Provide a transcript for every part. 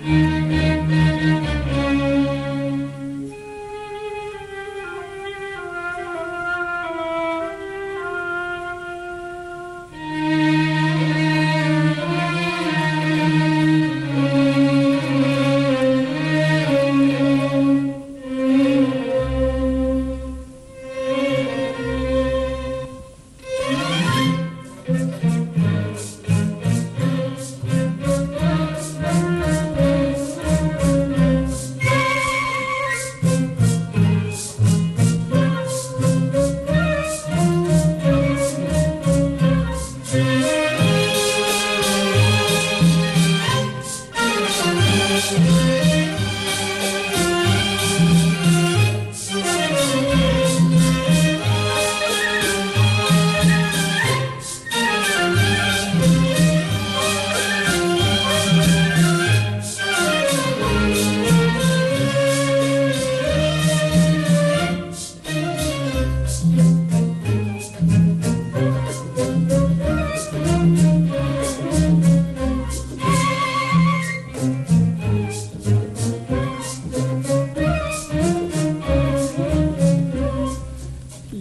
Mm-hmm.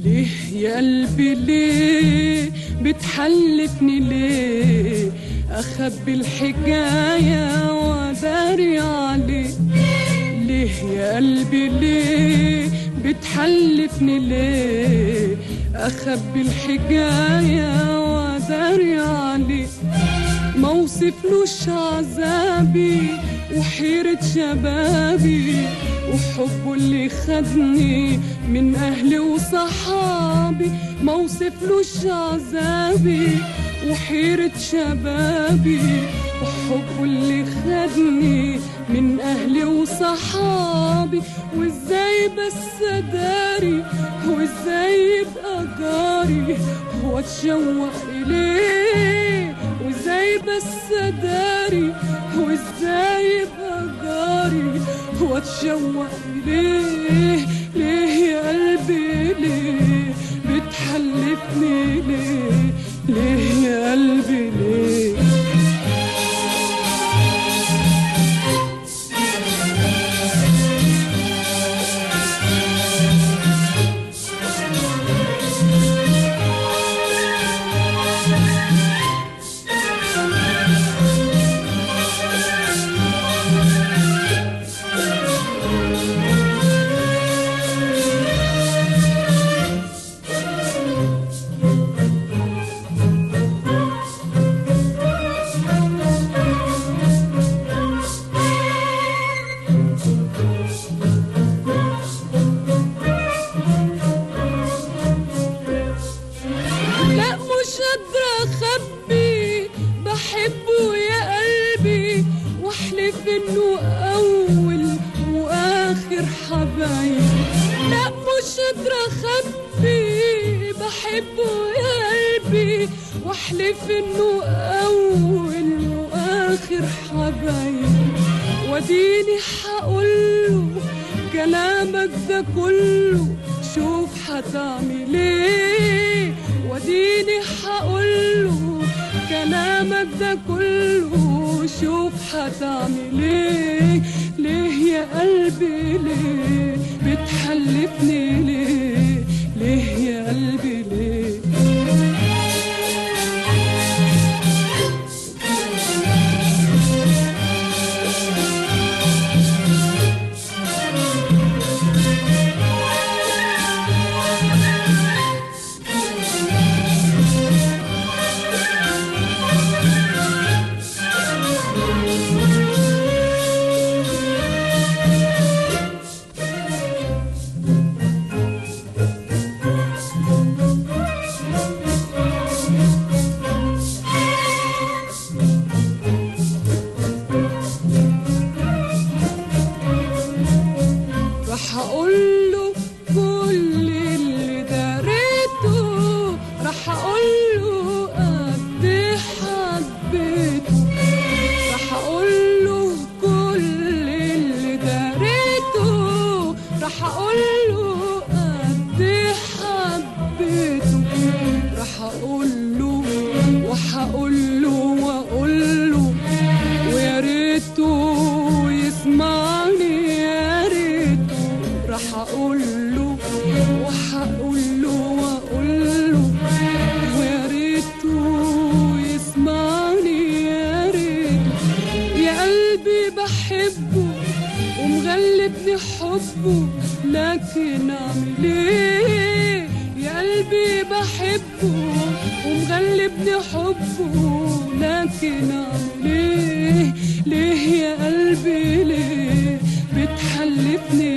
قلبي ليه بتحلفني ليه؟ أخبي الحكاية وداري عليه. ليه يا قلبي ليه بتحلفني ليه؟ أخبي الحكاية وداري عليه. ما وصفلوش عذابي وحيرة شبابي وحبه اللي خدني من أهلي وصحابي. ما عذابي وحيرة شبابي وحبه اللي خدني من أهلي وصحابي. وإزاي بس أداري؟ وإزاي يبقى جاري؟ وأتشوق إليه. وإزاي بس أداري وإزاي يبقى جاري وأتشوق إليه ليه؟ يا قلبي؟ ليه؟ بتحلفني ليه ليه؟ مش قادرة أخبي بحبه يا قلبي. واحلف إنه أول وآخر حبايب. لا مش قادرة أخبي بحبه يا قلبي. واحلف إنه أول وآخر حبايب. وديني هقوله كلامك ده كله شوف هتعمل إيه. وديني هقوله كلامك ده كله شوف هتعمل إيه؟ ليه يا قلبي؟ ليه بتحلفني؟ ليه؟ ليه يا قلبي؟ Paul. حبه لكن اعمل إيه يا قلبي بحبه ومغلبني حبه لكن اعمل إيه ليه يا قلبي؟ ليه بتحلفني